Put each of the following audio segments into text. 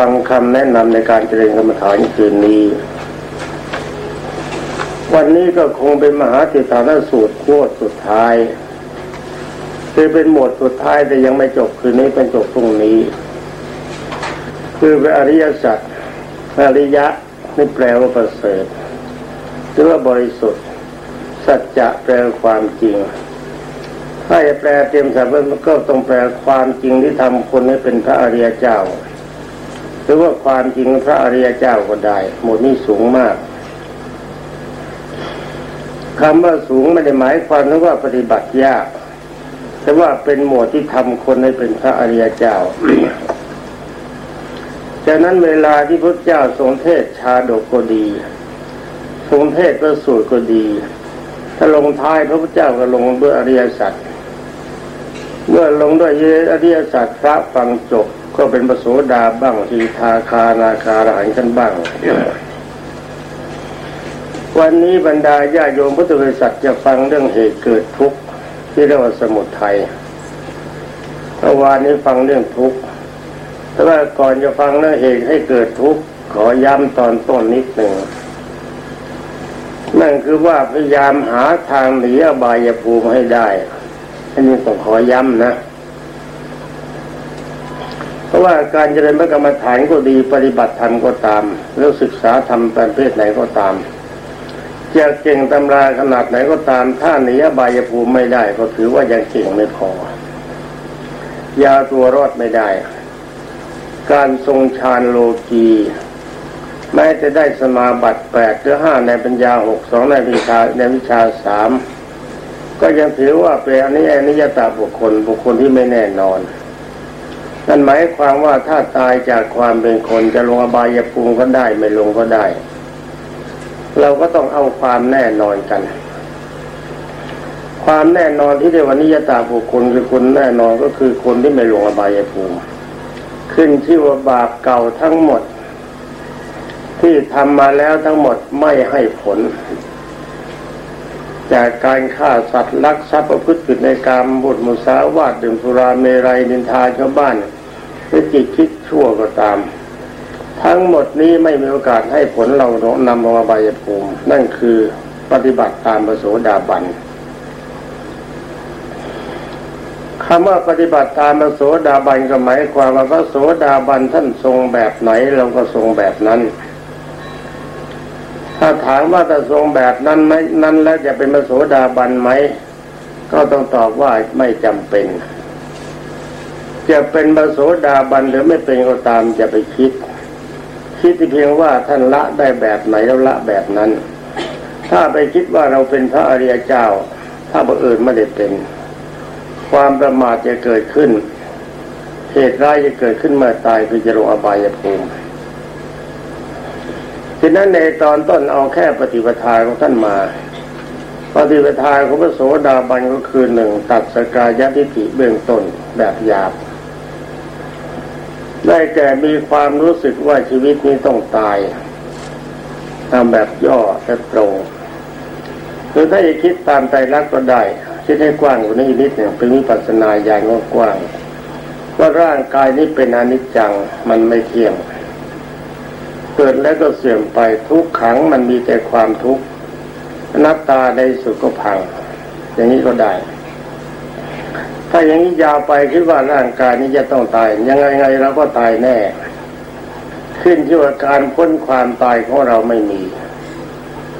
ฟังคำแนะนำในการเจริญกรรมฐานคืนนี้ วันนี้ก็คงเป็นมหาติฐานสูตรโคตรสุดท้ายคือเป็นหมวดสุดท้ายแต่ยังไม่จบคืนนี้เป็นจบพรุ่งนี้ คือเป็นอริยสัจอริยะนี่แปลว่าประเสริฐหรือว่าบริสุทธิ์ สัจจะแปลความจริง ถ้าจะแปลเตรียมสัพท์ก็ต้องแปลความจริงที่ทำคนให้เป็นพระอริยเจ้า รือว่าความจริงพระอริยเจ้าก็ได้ หมดนี้สูงมากคำว่าสูงไม่ได้หมายความว่าปฏิบัติยาก แต่ว่าเป็นหมวดที่ทำคนให้เป็นพระอริยเจ้าฉะนั้นเวลาที่พระเจ้าทรงเทศชาดกก็ดี ทรงเทศพระสูตรก็ดี ถ้าลงท้ายพระพุทธเจ้าก็ลงด้วยอริยสัจ เมื่อลงด้วยอริยสัจพระฟังจบ ก็เป็นประโสดาบ้างทีทาคานาคาหานกันบ้าง วันนี้บรรดาญาโยมพุทธบริษัทจะฟังเรื่องเหตุเกิดทุกข์ที่เรียกว่าสมุทัยเมื่อวานนี้ฟังเรื่องทุกข์แต่ว่าก่อนจะฟังเรื่องเหตุให้เกิดทุกข์ขอย้ำตอนต้นนิดหนึ่งนั่นคือว่าพยายามหาทางหนีอบายภูมิให้ได้ อันนี้ต้องขอย้ำนะ เพราะว่าการเจริญพระกรรมฐานก็ดีปฏิบัติธรรมก็ตาม แล้วศึกษาธรรมประเภทไหนก็ตามจะเก่งตำราขนาดไหนก็ตาม ถ้าหนีอบายภูมิไม่ได้ ก็ถือว่ายังเก่งไม่พอยาตัวรอดไม่ได้ การทรงฌานโลกีแม้จะได้สมาบัติแปดหรือห้าในปัญญาหกสองในวิชาในวิชาสามก็ยังถือว่าเป็นอนิอนิยตาบุคคลบุคคลที่ไม่แน่นอน นั่นหมายความว่าถ้าตายจากความเป็นคนจะลงอบายภูมิก็ได้ไม่ลงก็ได้ เราก็ต้องเอาความแน่นอนกัน ความแน่นอนที่เรียกว่านิยตาบุคคลคือคนแน่นอนก็คือคนที่ไม่ลงอบายภูมิ ขึ้นชื่อว่าบาปเก่าทั้งหมด ที่ทำมาแล้วทั้งหมดไม่ให้ผลจากการฆ่าสัตว์ลักทรัพย์ประพฤติผิดในกรรมบุตรมุสาวาทดื่มสุราเมรัยนินทาชาวบ้าน หรือจิตคิดชั่วก็ตาม ทั้งหมดนี้ไม่มีโอกาสให้ผลเรานำมาบายภูมิ นั่นคือปฏิบัติตามประโสดาบันคำว่าปฏิบัติตามประโสดาบันก็หมายความว่าพระโสดาบันท่านทรงแบบไหนเราก็ทรงแบบนั้น ถ้าถามว่าจะทรงแบบนั้นไหมนั้นแล้วจะเป็นมโสดาบันไหมก็ต้องตอบว่าไม่จำเป็น จะเป็นมโสดาบันหรือไม่เป็นก็ตามจะไปคิด คิดเพียงว่าท่านละได้แบบไหนแล้วละแบบนั้น ถ้าไปคิดว่าเราเป็นพระอริยเจ้า ถ้าบังเอิญไม่ได้เป็น ความประมาทจะเกิดขึ้น เหตุร้ายจะเกิดขึ้นเมื่อตายคือจะลงอบายภูมิทีนั้นในตอนต้นเอาแค่ปฏิปทาของท่านมาปฏิปทาของพระโสดาบันก็คือหนึ่งตัดสกายทิฏฐิเบื้องต้นแบบหยาบ ได้แก่มีความรู้สึกว่าชีวิตนี้ต้องตายทำแบบย่อและตรงหรือถ้าจะคิดตามใจรักก็ได้ คิดให้กว้างกว่านี้นิดหนึ่งเป็นวิปัสสนาญาณกว้างว่าร่างกายนี้เป็นอนิจจังมันไม่เที่ยงเกิดแล้วก็เสื่อมไปทุกขังมันมีแต่ความทุกข์นับตาในสุดก็พัง อย่างนี้ก็ได้ ถ้าอย่างนี้ยาวไปคิดว่าร่างกายนี้จะต้องตาย ยังไงไงเราก็ตายแน่ ขึ้นที่ว่าการพ้นความตายของเราไม่มี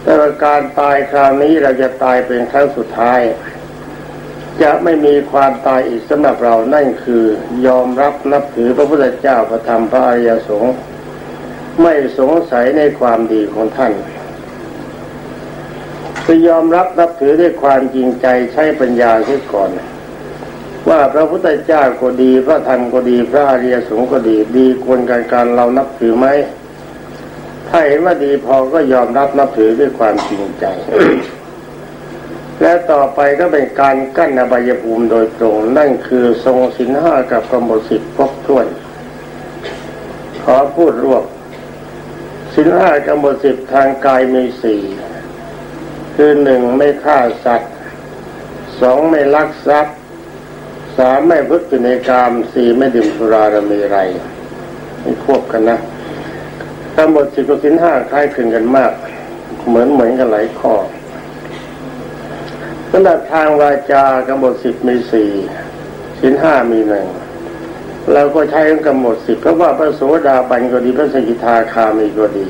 แต่การตายคราวนี้เราจะตายเป็นครั้งสุดท้าย จะไม่มีความตายอีกสำหรับเรานั่นคือยอมรับนับถือพระพุทธเจ้าพระธรรมพระอริยสงฆ์ไม่สงสัยในความดีของท่านคือยอมรับนับถือด้วยความจริงใจใช้ปัญญาเสียก่อน ว่าพระพุทธเจ้าก็ดี พระธรรมก็ดีพระอริยสงฆ์ก็ดีดีควรการการเรานับถือไหมถ้าเห็นว่าดีพอก็ยอมรับนับถือด้วยความจริงใจ และต่อไปก็เป็นการกั้นอบายภูมิโดยตรง นั่นคือทรงสินห้ากับกรรมสิทธิ์ครบถ้วน ขอพูดรวบสินห้ากำหนดสิบทางกายมีสี่คือหนึ่งไม่ฆ่าสัตว์สองไม่ลักทรัพย์ สามไม่พุทธิในกรรมสี่ไม่ดื่มสุราระมีไรมีควบกันนะกำหนดสิบกับสินห้าคล้ายคลึงกันมาก เหมือนเหมือนกันหลายข้อสำหรับทางวาจากำหนดสิบมีสี่สินห้ามีหนึ่งเราก็ใช้กำหนดสิบเพราะว่าพระโสดาบันก็ดีพระสกิทาคามีก็ดี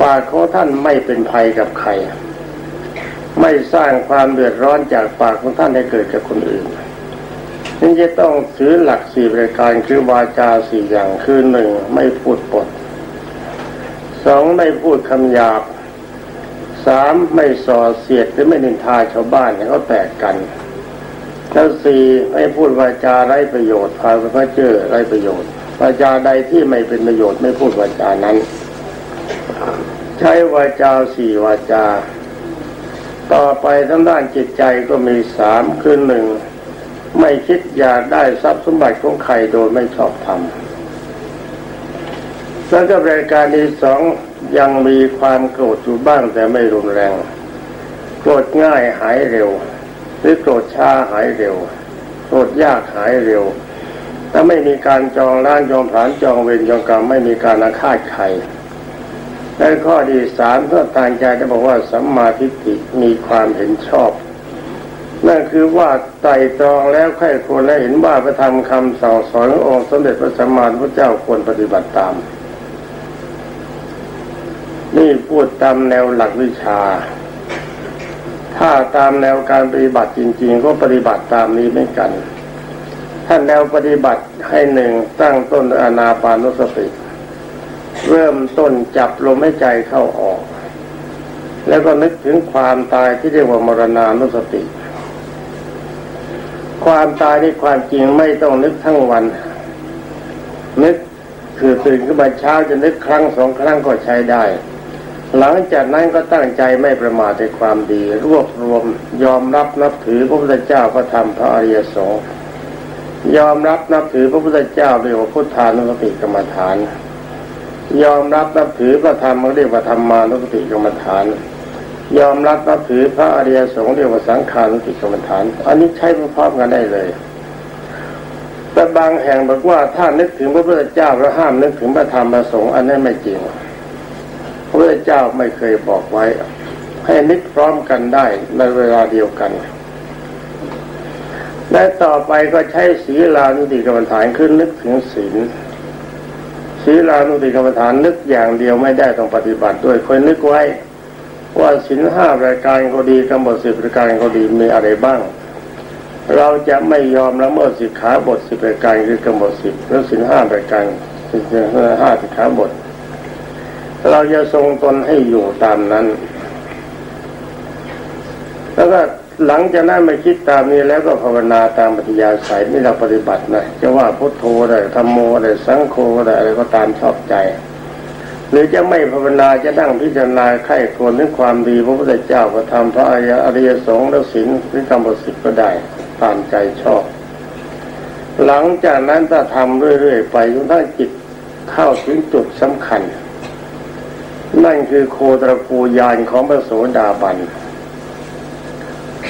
ปากของท่านไม่เป็นภัยกับใคร ไม่สร้างความเดือดร้อนจากปากของท่านให้เกิดกับคนอื่น นี่จะต้องถือหลักสี่ประการคือวาจาสี่อย่างคือหนึ่งไม่พูดปดสองไม่พูดคำหยาบสามไม่ส่อเสียดหรือไม่นินทาชาวบ้านเนี่ยเขาแตกกันแล้วสี่ไม่พูดวาจาไร้ประโยชน์พาพระเจ้อไร้ประโยชน์วาจาใดที่ไม่เป็นประโยชน์ไม่พูดวาจานั้น ใช้วาจาสี่วาจา ต่อไปทางด้านจิตใจก็มีสามคือหนึ่ง ไม่คิดอยากได้ทรัพย์สมบัติของใครโดยไม่ชอบทำแล้วก็รายการที่สองยังมีความโกรธอยู่บ้างแต่ไม่รุนแรง โกรธง่ายหายเร็ว หรือโกรธช้าหายเร็ว โกรธยากหายเร็วถ้าไม่มีการจองล้านจองผานจองเวรจองกรรมไม่มีการอาฆาตใครและข้อที่สามเพื่อทางใจจะบอกว่าสัมมาทิฏฐิมีความเห็นชอบ นั่นคือว่าไต่ตรองแล้วใครควรและเห็นว่าพระธรรมคำสั่งสอนขององค์สมเด็จพระสัมมาสัมพุทธเจ้าควรปฏิบัติตาม นี่พูดตามแนวหลักวิชา ถ้าตามแนวการปฏิบัติจริง ๆ ก็ปฏิบัติตามนี้เหมือนกัน ท่านแนวปฏิบัติให้หนึ่งตั้งต้นอนาปานุสติ เริ่มต้นจับลมหายใจเข้าออก แล้วก็นึกถึงความตายที่เรียกว่ามรณานุสติ ความตายในความจริงไม่ต้องนึกทั้งวัน นึกคือตื่นขึ้นมาเช้าจะนึกครั้งสองครั้งก็ใช้ได้ หลังจากนั้นก็ตั้งใจไม่ประมาทในความดี รวบรวม ยอมรับนับถือพระพุทธเจ้าพระธรรมพระอริยสงฆ์ยอมรับนับถือพระพุทธเจ้าเรียกว่าพุทธานุสติกรรมฐาน ยอมรับนับถือพระธรรมเรียกว่าธรรมานุสติกรรมฐาน ยอมรับนับถือพระอริยสงฆ์เรียกว่าสังขานุติกรรมฐาน อันนี้ใช้พร้อมกันได้เลยแต่บางแห่งบอกว่าถ้านึกถึงพระพุทธเจ้าแล้วห้ามนึกถึงพระธรรมพระสงฆ์อันนั้นไม่จริง พระพุทธเจ้าไม่เคยบอกไว้ ให้นึกพร้อมกันได้ในเวลาเดียวกัน และต่อไปก็ใช้ศีลานุติกรรมฐานขึ้นนึกถึงศีลศีลานุติกรรมฐานนึกอย่างเดียวไม่ได้ต้องปฏิบัติด้วยคอยนึกไว้ ว่าศีลห้ารายการก็ดีกำหนดสิบรายการก็ดีมีอะไรบ้าง เราจะไม่ยอมละเมิดสิกขาบทสิบรายการคือกำหนดสิบหรือศีลห้ารายการสินห้าสิกขาบท เราจะทรงตนให้อยู่ตามนั้น แล้วก็หลังจากนั้นไม่คิดตามนี้แล้วก็ภาวนาตามปฏิยาสายนี่เราปฏิบัตินะจะว่าพุทโธได้ธรรมโมได้สังโฆได้อะไรก็ตามชอบใจ หรือจะไม่ภาวนาจะนั่งพิจารณาไข้ควรถึงความดีพระพุทธเจ้าพระธรรมพระอริยอริยสงฆ์และศีลหรือกรรมสิทธิ์ก็ได้ตามใจชอบ หลังจากนั้นถ้าทำเรื่อยๆไปจนถ้าจิตเข้าถึงจุดสำคัญ นั่นคือโคตรปูยานของพระโสดาบัน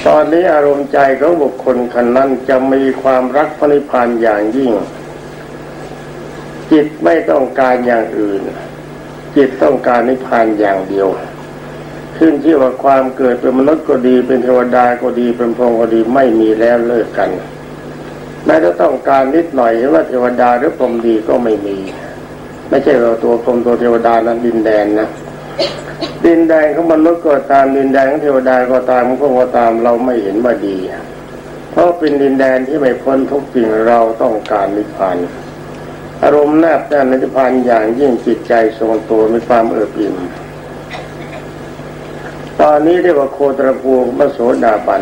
ตอนนี้อารมณ์ใจของบุคคลคนนั้นจะมีความรักพระนิพพานอย่างยิ่ง จิตไม่ต้องการอย่างอื่น จิตต้องการนิพพานอย่างเดียวขึ้นที่ว่าความเกิดเป็นมนุษย์ก็ดีเป็นเทวดาก็ดีเป็นพรหมก็ดีไม่มีแล้วเลิกกันแม้จะต้องการนิดหน่อยเห็นว่าเทวดาหรือพรหมดีก็ไม่มี ไม่ใช่เราตัวพรหมตัวเทวดานะดินแดนนะดินแดนของมนุษย์ก็ตามดินแดนของเทวดาก็ตามของพระก็ตามเราไม่เห็นว่าดี เพราะเป็นดินแดนที่ไม่พ้นทุกสิ่งเราต้องการนิพพาน อารมณ์แนบแน่นในิพพานอย่างยิ่งจิตใจทรงตัวมีความเอิบอิ่มตอนนี้เรียกว่าโคตรภูพระโสดาบัน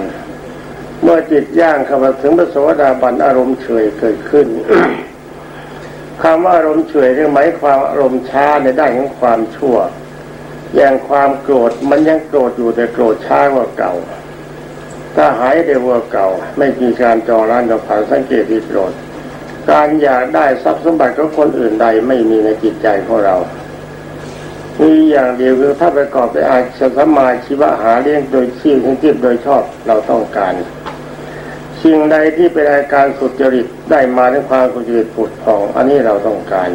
เมื่อจิตย่างเข้ามาถึงพระโสดาบันอารมณ์เฉยเกิดขึ้นคำว่าอารมณ์เฉยเรียกหมายความอารมณ์ช้าในด้านของความชั่ว อย่างความโกรธมันยังโกรธอยู่แต่โกรธช้ากว่าเก่า ถ้าหายเร็วกว่าเก่า ไม่มีการจองร้านจองผ่านสังเกตที่โกรธ การอยากได้ทรัพย์สมบัติของคนอื่นใดไม่มีในจิตใจของเรามีอย่างเดียวคือถ้าประกอบไปอาชีพมาชีวะหาเลี้ยงโดยชีพทั้งชีพโดยชอบเราต้องการสิ่งใดที่เป็นอาการสุจริตได้มาด้วยความสุจริตผุดผ่อง อันนี้เราต้องการ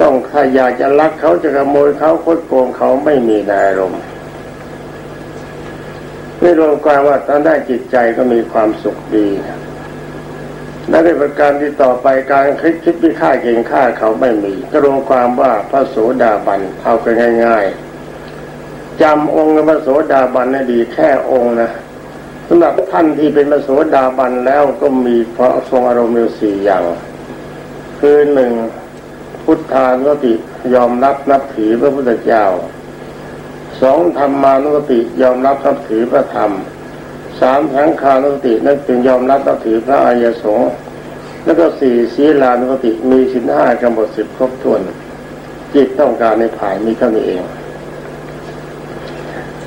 ต้องถ้าอยากจะรักเขาจะขโมยเขาคดโกงเขาไม่มีนายรมไม่รวมความว่าตอนได้จิตใจก็มีความสุขดี และในประการที่ต่อไปการคิดคิดพิฆาตเก่งฆ่าเขาไม่มี ก็รวมความว่าพระโสดาบันเอากันง่าย ๆจำองค์พระโสดาบันให้ดีแค่องค์นะสำหรับท่านที่เป็นพระโสดาบันแล้วก็มีพระทรงอารมณ์สี่อย่าง คือหนึ่งพุทธานุสติยอมรับนับถือพระพุทธเจ้าสองธรรมานุสติยอมรับนับถือพระธรรม สามสังขานุสตินั่นเป็นยอมรับนับถือพระอริยสงฆ์แล้วก็สี่ศีลานุสติมีสินห้ากำหนดสิบครบถ้วน จิตต้องการในผ่ายมีเท่านี้เอง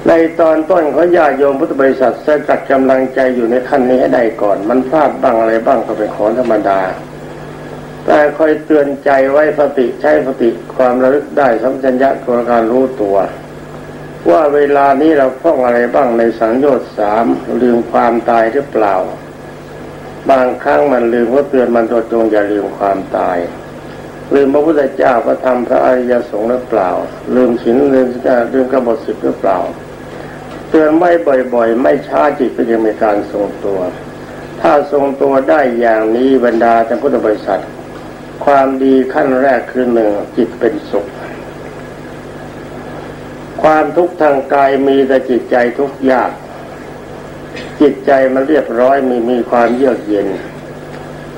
ในตอนต้นเขาญาโยมพุทธบริษัทสกัดกำลังใจอยู่ในขั้นนี้ให้ได้ก่อน มันพลาดบ้างอะไรบ้างก็เป็นของธรรมดา แต่คอยเตือนใจไว้สติใช้สติความระลึกได้สัมจัญญะตัวการรู้ตัว ว่าเวลานี้เราพ้องอะไรบ้างในสังโยชน์สามลืมความตายหรือเปล่า บางครั้งมันลืมว่าเตือนมันตัวจงอย่าลืมความตาย ลืมพระพุทธเจ้าพระธรรมพระอริยสงฆ์หรือเปล่า ลืมศีลลืมลืมกบฏสิบหรือเปล่า เตือนไม่บ่อย ๆ ไม่ช้าจิตก็จะมีการทรงตัว ถ้าทรงตัวได้อย่างนี้บรรดาท่านพุทธบริษัท ความดีขั้นแรกคือหนึ่งจิตเป็นสุข ความทุกข์ทางกายมีแต่จิตใจทุกข์ยาก จิตใจมันเรียบร้อยมีมีความเยือกเย็น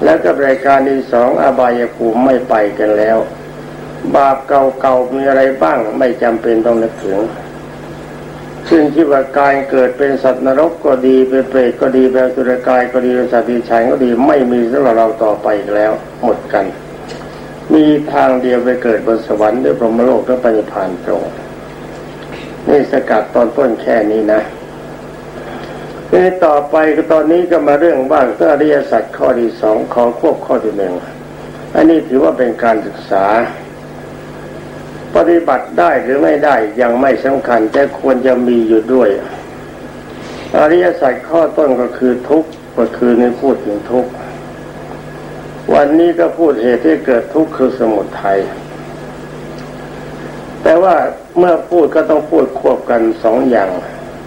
แล้วก็รายการที่สองอบายภูมิไม่ไปกันแล้ว บาปเก่าๆมีอะไรบ้างไม่จำเป็นต้องนึกถึงซึ่งที่ว่าการเกิดเป็นสัตว์นรกก็ดีเป็นเปรตก็ดีแบบสุรกายก็ดีเป็นสัตว์ดีชัยก็ดีไม่มีสำหรับเราต่อไปแล้ว หมดกัน มีทางเดียวไปเกิดบนสวรรค์ด้วยพรหมโลกและปัญญพานตรง นี่สกัดตอนต้นแค่นี้นะนี่ต่อไปก็ตอนนี้ก็มาเรื่องบ้างเรื่องอริยสัจข้อที่สองขอควบข้อที่หนึ่งอันนี้ถือว่าเป็นการศึกษา ปฏิบัติได้หรือไม่ได้ยังไม่สำคัญ แต่ควรจะมีอยู่ด้วย อริยสัจข้อต้นก็คือทุกข์ก็คือในพูดถึงทุกข์วันนี้ก็พูดเหตุที่เกิดทุกข์คือสมุทัยแต่ว่า เมื่อพูดก็ต้องพูดควบกันสองอย่าง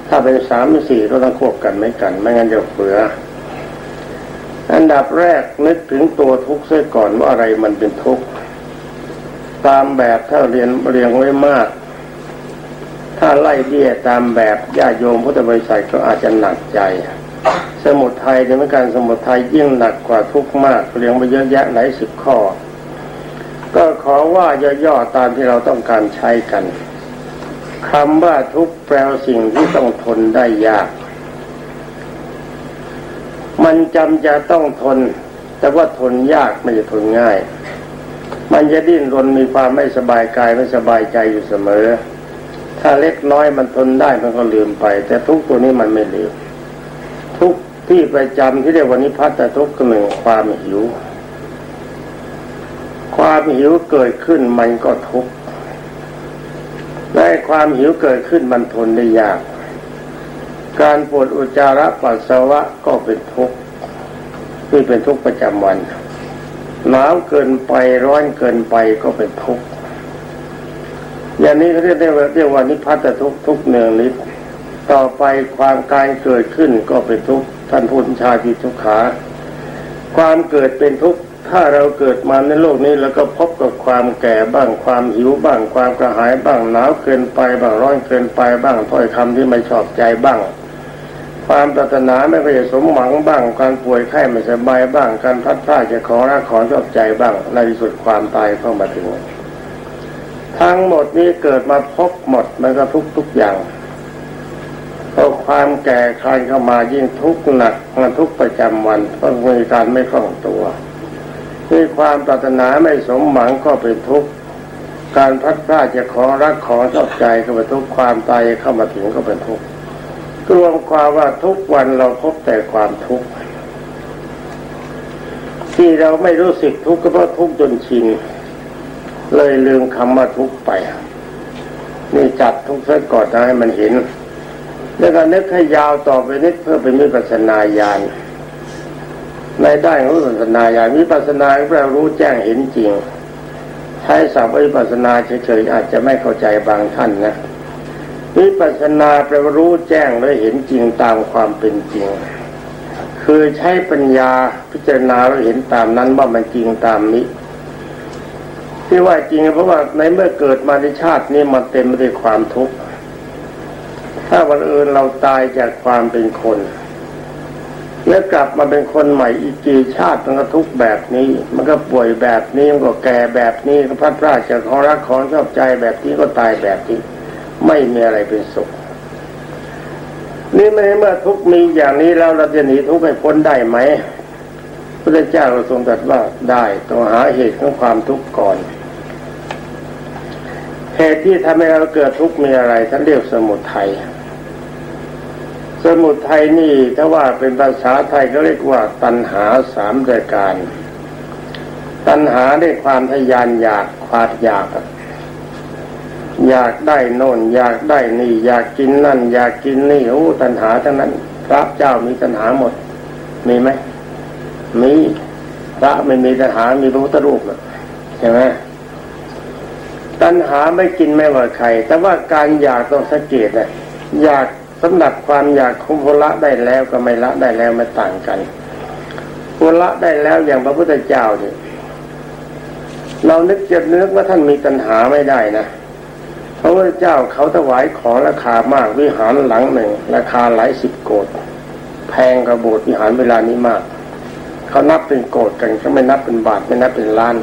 ถ้าเป็นสามสี่ก็ต้องควบกันไม่กัน ไม่งั้นจะเฟืออันดับแรกนึกถึงตัวทุกข์เสียก่อนว่าอะไรมันเป็นทุกข์ตามแบบถ้าเรียนเรียงไว้มาก ถ้าไล่เบี้ยตามแบบญาโยมพุทธบริษัทก็อาจจะหนักใจ สมุทัยในการสมุทัยยิ่งหนักกว่าทุกข์มากเรียงไปเยอะแยะหลายสิบข้อ ก็ขอว่าย่อๆตามที่เราต้องการใช้กัน คำว่าทุกแปลสิ่งที่ต้องทนได้ยาก มันจำจะต้องทน แต่ว่าทนยากไม่จะทนง่าย มันจะดิ้นรนมีความไม่สบายกายไม่สบายใจอยู่เสมอ ถ้าเล็กน้อยมันทนได้มันก็ลืมไป แต่ทุกตัวนี้มันไม่ลืม ทุกที่ประจำที่เรียกว่านิพัฒทุกหนึ่งความหิว ความหิวเกิดขึ้นมันก็ทุกข์ และความหิวเกิดขึ้นมันทนได้ยาก การปวดอุจจาระปัสสาวะก็เป็นทุกข์ที่เป็นทุกข์ประจำวันหนาวเกินไปร้อนเกินไปก็เป็นทุกข์อย่างนี้เขาเรียกได้ว่าเรียกว่านิพพัตทุกข์ทุกเนืองนิดต่อไปความการเกิดขึ้นก็เป็นทุกข์ท่านพูดชาติทุกขา ความเกิดเป็นทุกข์ ถ้าเราเกิดมาในโลกนี้แล้วก็พบกับความแก่บ้างความหิวบ้างความกระหายบ้างหนาวเกินไปบ้างร้อนเกินไปบ้างถ้อยคำที่ไม่ชอบใจบ้าง ความปรารถนาไม่ค่อยสมหวังบ้าง การป่วยไข้ไม่สบายบ้าง การพัดพลาดจะขอรักขอชอบใจบ้าง ในที่สุดความตายเข้ามาถึง ทั้งหมดนี้เกิดมาพบหมดมันก็ทุกทุกอย่างพอความแก่คลายเข้ามายิ่งทุกข์หนักมันทุกประจำวันเพราะมีการไม่คล่องตัว มีความปรารถนาไม่สมหวังก็เป็นทุกข์การพัดพลาดจะของรักของชอบใจก็เป็นทุกข์ความตายเข้ามาถึงก็เป็นทุกข์รวมความว่าทุกวันเราพบแต่ความทุกข์ที่เราไม่รู้สึกทุกข์ก็เพราะทุกข์จนชินเลยลืมคำว่าทุกข์ไป นี่จัดทุกข์ซะก่อนให้มันเห็น แล้วก็นึกให้ยาวต่อไปนิดเพื่อเป็นมิปัสนาญาณ ในด้านของวิปัสนาญาณวิปัสนาแปลรู้แจ้งเห็นจริงทช้ศัพท์วิปัสนาเฉยๆอาจจะไม่เข้าใจบางท่านนะวิปัสนาแปลว่ารู้แจ้งและเห็นจริงตามความเป็นจริง คือใช้ปัญญาพิจารณาแล้วเห็นตามนั้นว่ามันจริงตามนี้ที่ว่าจริงเพราะว่าในเมื่อเกิดมาในชาตินี้มันเต็มไปด้วยความทุกข์ถ้าวันอื่นเราตายจากความเป็นคน แล้วกลับมาเป็นคนใหม่อีกกี่ชาติมันก็ทุกแบบนี้ มันก็ป่วยแบบนี้มันก็แก่แบบนี้ก็พัดพลาดจากของรักของชอบใจแบบนี้ก็ตายแบบนี้ ไม่มีอะไรเป็นสุข นี่เมื่อทุกมีอย่างนี้แล้วเราจะหนีทุกข์ให้พ้นได้ไหมพระเจ้าเราทรงตรัสว่าได้ต้องหาเหตุของความทุกข์ก่อนเหตุที่ทำให้เราเกิดทุกข์มีอะไรท่านเรียกสมุทัย สมุทัยนี่ถ้าว่าเป็นภาษาไทยก็เรียกว่าตัณหาสามรายการ ตัณหาได้ความทยานอยากความอยาก อยากได้โน่น อยากได้นี่ อยากกินนั่น อยากกินนี่โอ้ตัณหาทั้งนั้น พระเจ้ามีตัณหาหมด มีไหมมีพระไม่มีตัณหา มีพระพุทธรูปใช่ไหมตัณหาไม่กินไม่ว่าใคร แต่ว่าการอยากต้องสังเกตนะอยาก สำหรับความอยากคุมละได้แล้วก็ไม่ละได้แล้วไม่ต่างกันคุละได้แล้วอย่างพระพุทธเจ้าเนี่ยเรานึกจะนึกว่าท่านมีตัณหาไม่ได้นะพระพุทธเจ้าเขาถวายของราคามากวิหารหลังหนึ่ง ราคาหลายสิบโกดแพงกระโบดวิหารเวลานี้มาก เขานับเป็นโกดกันเขาไม่นับเป็นบาทไม่นับเป็นล้าน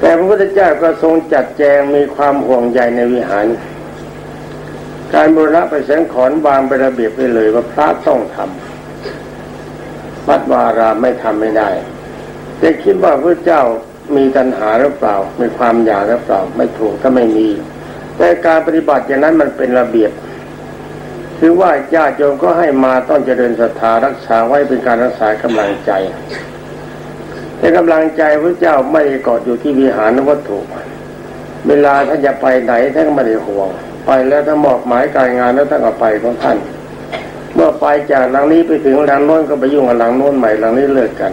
แต่พระพุทธเจ้าก็ทรงจัดแจงมีความห่วงใยในวิหาร การบูรณะไปแสงขอนวางไประเบียบไปเลยว่าพระต้องทำวัดวารามไม่ทำไม่ได้จะคิดว่าพระเจ้ามีตัณหาหรือเปล่า มีความอยากหรือเปล่า ไม่ถูกก็ไม่มี แต่การปฏิบัติอย่างนั้นมันเป็นระเบียบคือว่าญาติโยมก็ให้มาต้องเจริญศรัทธารักษาไว้เป็นการรักษากำลังใจแต่กำลังใจพระเจ้าไม่กอดอยู่ที่วิหารวัตถุเวลาท่านจะไปไหนท่านก็ไม่ได้ห่วง ไปแล้วถ้ามอบหมายการงานแล้วท่านก็ไปของท่าน เมื่อไปจากหลังนี้ไปถึงหลังโน้นก็ไปยุ่งกับหลังโน้นใหม่หลังนี้เลิกกัน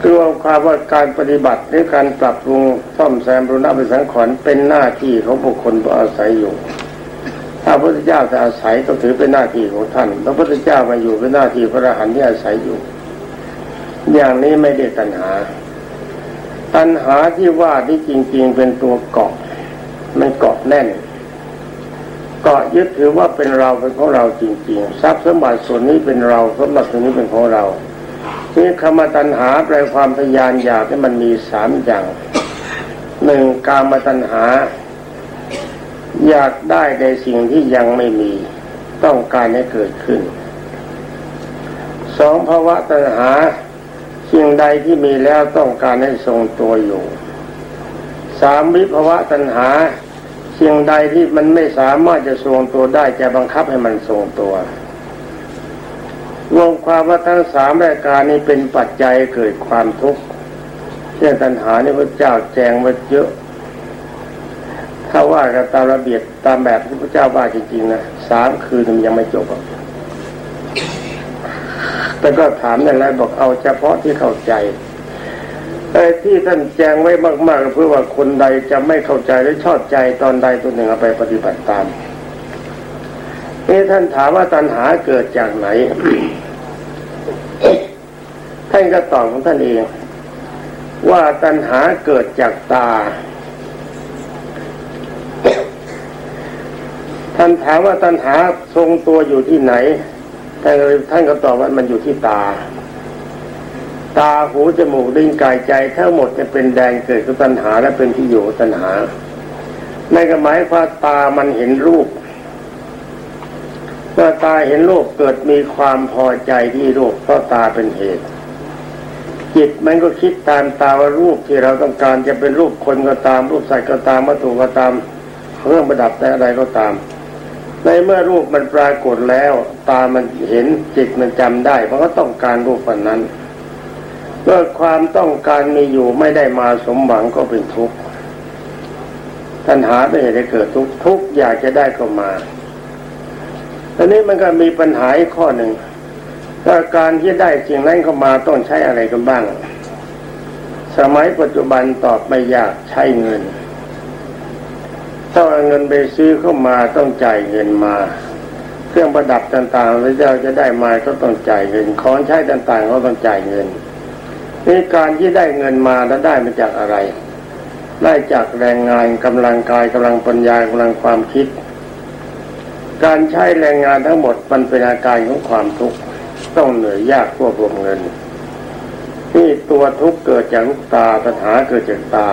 คือว่าความว่าการปฏิบัติหรือการปรับปรุงซ่อมแซมรุณะเป็นสังขรเป็นหน้าที่ของบุคคลผู้อาศัยอยู่ ถ้าพระพุทธเจ้าจะอาศัยต้องถือเป็นหน้าที่ของท่านพระพุทธเจ้ามาอยู่เป็นหน้าที่พระอรหันต์ที่อาศัยอยู่ อย่างนี้ไม่ได้ตัณหา ตัณหาที่ว่าที่จริง ๆ เป็นตัวเกาะมันเกาะแน่น เกาะยึดถือว่าเป็นเราเป็นของเราจริงๆ ทรัพย์สมบัติส่วนนี้เป็นเราสมบัติส่วนนี้เป็นของเรานี่คำตัญหาแปลความทยานอยากที่มันมีสามอย่างหนึ่งกามตัญหา อยากได้ในสิ่งที่ยังไม่มีต้องการให้เกิดขึ้นสองภาวะตัญหาสิ่งใดที่มีแล้วต้องการให้ทรงตัวอยู่สามวิภาวะตัญหา สิ่งใดที่มันไม่สามารถจะทรงตัวได้จะบังคับให้มันทรงตัวรวมความว่าทั้งสามรายการนี้เป็นปัจจัยเกิดความทุกข์เช่นตัณหานี่พระเจ้าแจงไว้เยอะ ถ้าว่ากันตามระเบียบตามแบบที่พระเจ้าว่าจริงๆนะสามคืนมันยังไม่จบแต่ก็ถามนั่นแหละบอกเอาเฉพาะที่เข้าใจ ไอ้ที่ท่านแจ้งไว้มาก ๆ เพื่อว่าคนใดจะไม่เข้าใจหรือชอบใจตอนใดตัวหนึ่งเอาไปปฏิบัติตามนี่ท่านถามว่าตัณหาเกิดจากไหน ท่านก็ตอบของท่านเอง ว่าตัณหาเกิดจากตา ท่านถามว่าตัณหาทรงตัวอยู่ที่ไหนท่านก็ตอบว่ามันอยู่ที่ตา ตาหูจมูกลิ้นกายใจทั้งหมดจะเป็นแดงเกิดกับตัณหาและเป็นที่อยู่ตัณหาในกหมายว่าตามันเห็นรูปเมื่อตาเห็นรูปเกิดมีความพอใจที่รูปเพราะตาเป็นเหตุ จิตมันก็คิดตามตาว่ารูปที่เราต้องการจะเป็นรูปคนก็ตาม รูปสัตว์ก็ตามวัตถุก็ตามเครื่องประดับแต่อะไรก็ตาม ในเมื่อรูปมันปรากฏแล้ว ตามันเห็นจิตมันจำได้เพราะก็ต้องการรูปวันนั้น เมื่อความต้องการมีอยู่ไม่ได้มาสมหวังก็เป็นทุกข์ตัณหาไม่เห็นได้เกิดทุกข์ทุกข์อยากจะได้ก็มาตอนนี้มันก็มีปัญหาอีกข้อหนึ่งถ้าการที่ได้สิ่งนั้นเข้ามาต้องใช้อะไรกันบ้าง สมัยปัจจุบันตอบไม่ยากใช้เงินต้องเอาเงินไปซื้อเข้ามาต้องจ่ายเงินมา เครื่องประดับต่างๆแล้วเราจะได้มาก็ต้องจ่ายเงินของใช้ต่างๆก็ต้องจ่ายเงิน นี่การที่ได้เงินมาแล้วได้มาจากอะไร ได้จากแรงงานกำลังกายกำลังปัญญากำลังความคิด การใช้แรงงานทั้งหมดมันเป็นอาการของความทุกข์ต้องเหนื่อยยากรวบรวมเงินนี่ตัวทุกข์เกิดจากลูกตาปัญหาเกิดจากตา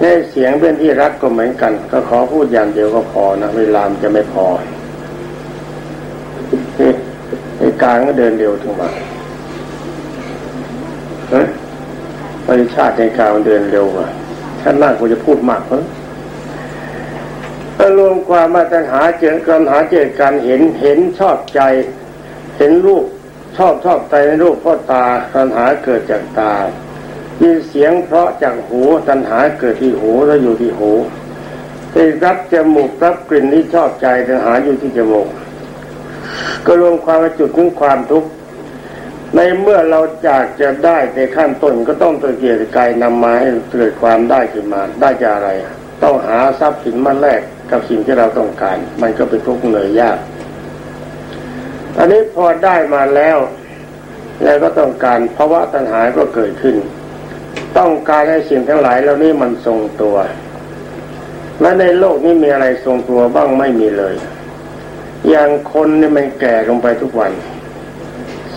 ในเสียงเป็นที่รักก็เหมือนกัน ก็ขอพูดอย่างเดียวก็พอนะเวลามจะไม่พอนี่ไอ้กลางก็เดินเร็วถึงมา เฮ้ยปริชาติในกลางเดินเร็วกว่าท่านน่าควรจะพูดมากเพิ่รวมความมาตัญหาเจอกันหาเจอกันเห็นเห็นชอบใจ เห็นรูปชอบชอบใจในรูปพ่อตาตัญหาเกิดจากตามีเสียงเพราะจากหูตัณหาเกิดที่หูแล้วอยู่ที่หูได้รับจมูกรับกลิ่นที่ชอบใจตัณหาอยู่ที่จมูกก็รวมความจุดของความทุกข์ ในเมื่อเราจากจะได้ในขั้นต้นก็ต้องตะเกียกกายนำมาให้เกิดความได้ขึ้นมา ได้จากอะไร ต้องหาทรัพย์สินมาแลกกับสิ่งที่เราต้องการ มันก็เป็นทุกข์เหนื่อยยากอันนี้พอได้มาแล้ว แล้วก็ต้องการภาวะตัณหาก็เกิดขึ้น ต้องการให้สิ่งทั้งหลายเหล่านี้มันทรงตัว และในโลกนี้มีอะไรทรงตัวบ้างไม่มีเลย อย่างคนนี่มันแก่ลงไปทุกวัน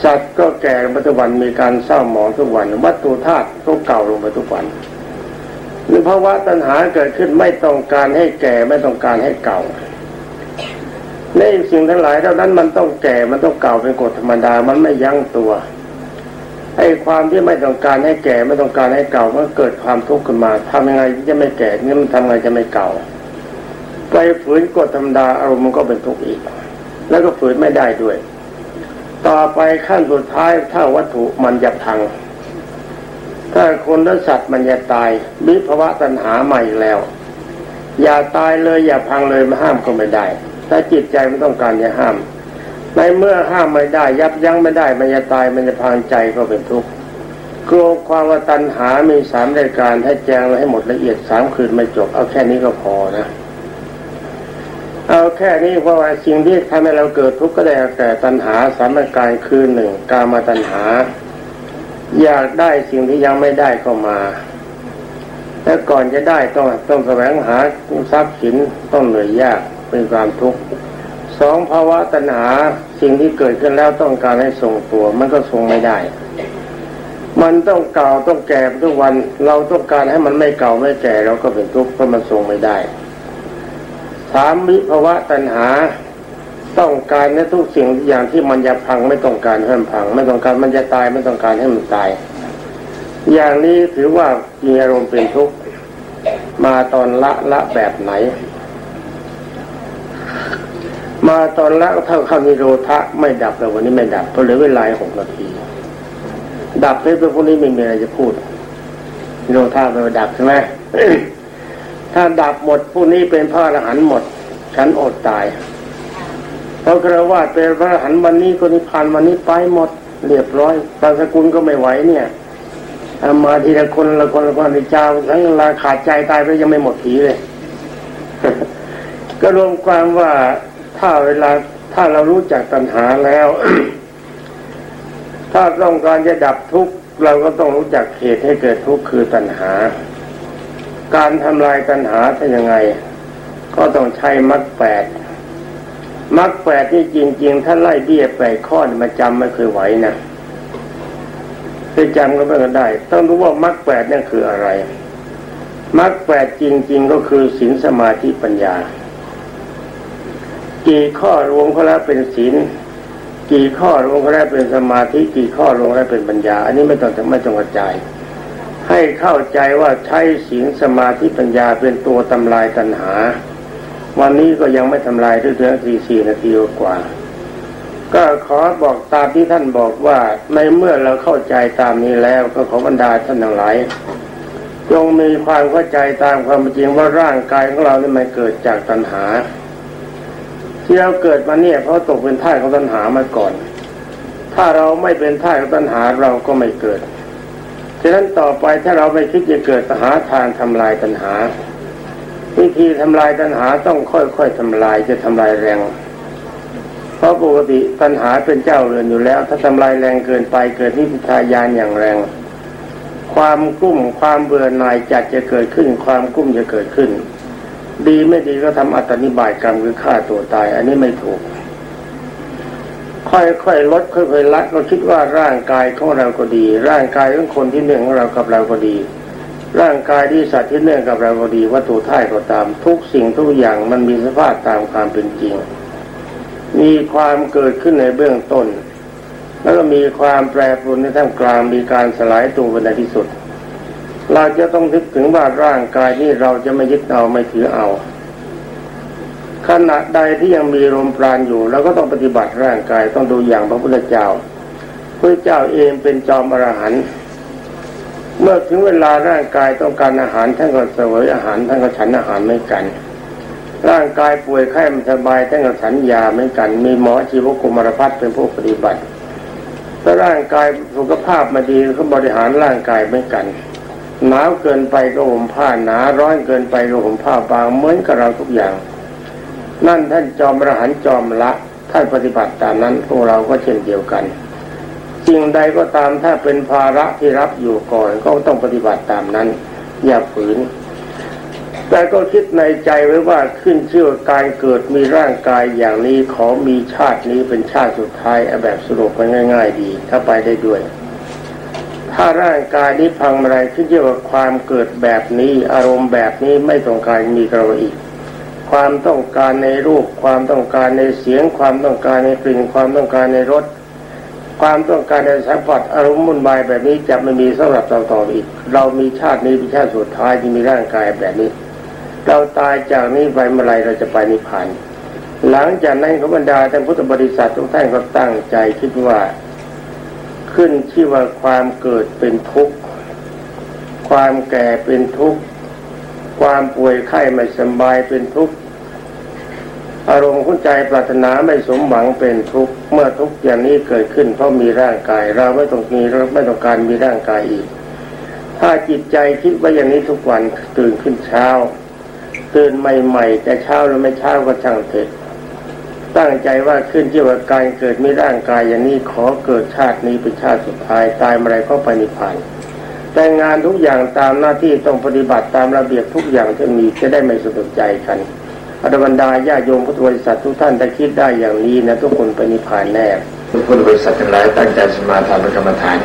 สัตว์ก็แก่ลงไปทุกวันมีการเศร้าหมองทุกวัน วัตถุธาตุก็เก่าลงไปทุกวันหรือภาวะตัณหาเกิดขึ้นไม่ต้องการให้แก่ไม่ต้องการให้เก่าในสิ่งทั้งหลายเท่านั้นมันต้องแก่มันต้องเก่าเป็นกฎธรรมดามันไม่ยั้งตัวไอ้ความที่ไม่ต้องการให้แก่ไม่ต้องการให้เก่ามันเกิดความทุกข์ขึ้นมาทำยังไงจะไม่แก่นี่มันทำยังไงจะไม่เก่า ไปฝืนกฎธรรมดาอารมณ์มันก็เป็นทุกข์อีก แล้วก็ฝืนไม่ได้ด้วย ต่อไปขั้นสุดท้ายถ้าวัตถุมันจะพัง ถ้าคนและสัตว์มันจะตายมิภาวะตัณหาใหม่แล้ว อย่าตายเลยอย่าพังเลยมาห้ามก็ไม่ได้ ถ้าจิตใจไม่ต้องการจะห้าม ในเมื่อห้ามไม่ได้ ยับยั้งไม่ได้ มันจะตายมันจะพังใจก็เป็นทุกข์กลัวความว่าตัณหามีสามรายการให้แจ้งให้หมดละเอียดสามคืนไม่จบเอาแค่นี้ก็พอนะ เอาแค่นี้เพราะว่าสิ่งที่ทำให้เราเกิดทุกข์ก็ได้แต่ตัณหาสามรายการคือหนึ่งกามาตัณหา อยากได้สิ่งที่ยังไม่ได้เข้ามาและก่อนจะได้ต้องต้องแสวงหาทรัพย์สินต้องเหนื่อยยากเป็นความทุกข์สองภาวะตัณหาสิ่งที่เกิดขึ้นแล้วต้องการให้ทรงตัว มันก็ทรงไม่ได้ มันต้องเก่าต้องแก่ทุกวัน เราต้องการให้มันไม่เก่าไม่แก่เราก็เป็นทุกข์เพราะมันทรงไม่ได้ สามวิภาวะตัณหา ต้องการในทุกสิ่งอย่างที่มันจะพังไม่ต้องการให้มันพัง ไม่ต้องการมันจะตายไม่ต้องการให้มันตาย อย่างนี้ถือว่ามีอารมณ์เป็นทุกข์มาตอนละละแบบไหน มาตอนละเท่าเข้านิโรธะไม่ดับแต่วันนี้ไม่ดับเพราะเหลือเวลาหกนาที ดับเลยเป็นพวกนี้ไม่มีอะไรจะพูดนิโรธาไปดับใช่ไหม ถ้าดับหมดผู้นี้เป็นพระอรหันต์หมด ฉันอดตายเพราะกระว่าเป็นพระอรหันต์วันนี้คนนิพพานวันนี้ไปหมดเรียบร้อยบางสกุลก็ไม่ไหวเนี่ยมาทีละคนละคนละคนเจ้าทั้งลาขาดใจตายไปยังไม่หมดทีเลย ก็รวมความว่าถ้าเวลาถ้าเรารู้จักตัณหาแล้ว ถ้าต้องการจะดับทุกข์เราก็ต้องรู้จักเหตุให้เกิดทุกข์คือตัณหา การทำลายตัณหาทำยังไง ก็ต้องใช้มรรคแปดมรรคแปดนี่จริง ๆ ถ้าไล่เบี้ยแปดข้อมาจำไม่เคยไหวนะคือจำก็ไม่ได้ ต้องรู้ว่ามรรคแปดนี่คืออะไรมรรคแปดจริง ๆ ก็คือศีลสมาธิปัญญา กี่ข้อรวมเขาแล้วเป็นศีลกี่ข้อรวมเขาแล้วเป็นสมาธิกี่ข้อรวมแล้วเป็นปัญญา อันนี้ไม่ต้องไม่ต้องกระจาย ให้เข้าใจว่าใช้ศีลสมาธิปัญญาเป็นตัวทำลายตัณหา วันนี้ก็ยังไม่ทำลายด้วยเพียงสี่สี่นาทีกว่า ก็ขอบอกตามที่ท่านบอกว่าในเมื่อเราเข้าใจตามนี้แล้วก็ขอบรรดาท่านทั้งหลายจงมีความเข้าใจตามความจริงว่าร่างกายของเรานี่มันเกิดจากตัณหา ที่เราเกิดมาเนี่ยเพราะตกเป็นท่าของตัณหามาก่อน ถ้าเราไม่เป็นท่าของตัณหาเราก็ไม่เกิด ฉะนั้นต่อไปถ้าเราไม่คิดจะเกิดหาทางทำลายตัณหา วิธีทำลายตัณหาต้องค่อยๆทำลายจะทำลายแรง เพราะปกติตัณหาเป็นเจ้าเรือนอยู่แล้ว ถ้าทำลายแรงเกินไปเกิดนิพพายานอย่างแรง ความกุ้มความเบื่อหน่ายจัดจะเกิดขึ้น ความกุ้มจะเกิดขึ้น ดีไม่ดีก็ทำอัตนิบายกรรมคือฆ่าตัวตาย อันนี้ไม่ถูก ค่อยๆลดค่อยๆลัดเราคิดว่าร่างกายของเราก็ดี ร่างกายของคนที่เนื่องของเรากับเราก็ดี ร่างกายที่สัตว์ที่เนื่องกับเราก็ดี วัตถุท่ายก็ตาม ทุกสิ่งทุกอย่างมันมีสภาพตามความเป็นจริง มีความเกิดขึ้นในเบื้องต้น แล้วก็มีความแปรปรวนในท่ามกลางมีการสลายตัวในที่สุด เราจะต้องนึกถึงว่าร่างกายนี้เราจะไม่ยึดเอาไม่ถือเอา ขณะใดที่ยังมีลมปราณอยู่เราก็ต้องปฏิบัติร่างกายต้องดูอย่างพระพุทธเจ้าพระเจ้าเองเป็นจอมอรหันต์เมื่อถึงเวลาร่างกายต้องการอาหารท่านก็เสวยอาหารท่านก็ฉันอาหารไม่กัน ร่างกายป่วยไข้ไม่สบายท่านก็ฉันยาไม่กัน มีหมอชีวกุมารพัฒน์เป็นผู้ปฏิบัติถ้าร่างกายสุขภาพมาดีก็บริหารร่างกายไม่กันหนาวเกินไปก็ห่มผ้าหนาร้อนเกินไปก็ห่มผ้าบางเหมือนกับเราทุกอย่าง นั่นท่านจอมอรหันต์จอมละท่านปฏิบัติตามนั้นพวกเราก็เช่นเดียวกันสิ่งใดก็ตามถ้าเป็นภาระที่รับอยู่ก่อนก็ต้องปฏิบัติตามนั้น อย่าฝืน แต่ก็คิดในใจไว้ว่าขึ้นเชื่อการเกิดมีร่างกายอย่างนี้ขอมีชาตินี้เป็นชาติสุดท้ายแบบสรุปกันง่าย ๆ ดี ถ้าไปได้ด้วย ถ้าร่างกายนี้พังอะไรขึ้นเชื่อว่าความเกิดแบบนี้อารมณ์แบบนี้ไม่ต้องการมีกระอีก ความต้องการในรูป ความต้องการในเสียง ความต้องการในกลิ่น ความต้องการในรสความต้องการในสัมผัสอารมณ์มุนบายแบบนี้จะไม่มีสำหรับเราต่ออีก เรามีชาตินี้เป็นชาติสุดท้ายที่มีร่างกายแบบนี้ เราตายจากนี้ไปเมื่อไรเราจะไปนิพพานหลังจากนั้นขบรรดาท่านพุทธบริษัททุกท่านก็ตั้งใจคิดว่า ขึ้นที่ว่าความเกิดเป็นทุกข์ความแก่เป็นทุกข์ ความป่วยไข้ไม่สบายเป็นทุกข์อารมณ์ขุนใจปรารถนาไม่สมหวังเป็นทุกข์เมื่อทุกข์อย่างนี้เกิดขึ้นเพราะมีร่างกาย เราไม่ต้องมีเราไม่ต้องการมีร่างกายอีก ถ้าจิตใจคิดว่าอย่างนี้ทุกวันตื่นขึ้นเช้า ตื่นใหม่ๆจะเช้าหรือไม่เช้าก็ช่างเถอะตั้งใจว่าขึ้นที่ว่าการเกิดมีร่างกายอย่างนี้ขอเกิดชาตินี้เป็นชาติสุดท้ายตายเมื่อไรก็ไปนิพพาน แต่งานทุกอย่างตามหน้าที่ต้องปฏิบัติตามระเบียบทุกอย่างที่มีจะได้ไม่สะดุดใจกันอรบรรดาญาโยมพุทธบริษัททุกท่านได้คิดได้อย่างนี้นะทุกคนไปนิพพานแน่ทุกคนบริษัททั้งหลายตั้งใจสมาทานกรรมฐาน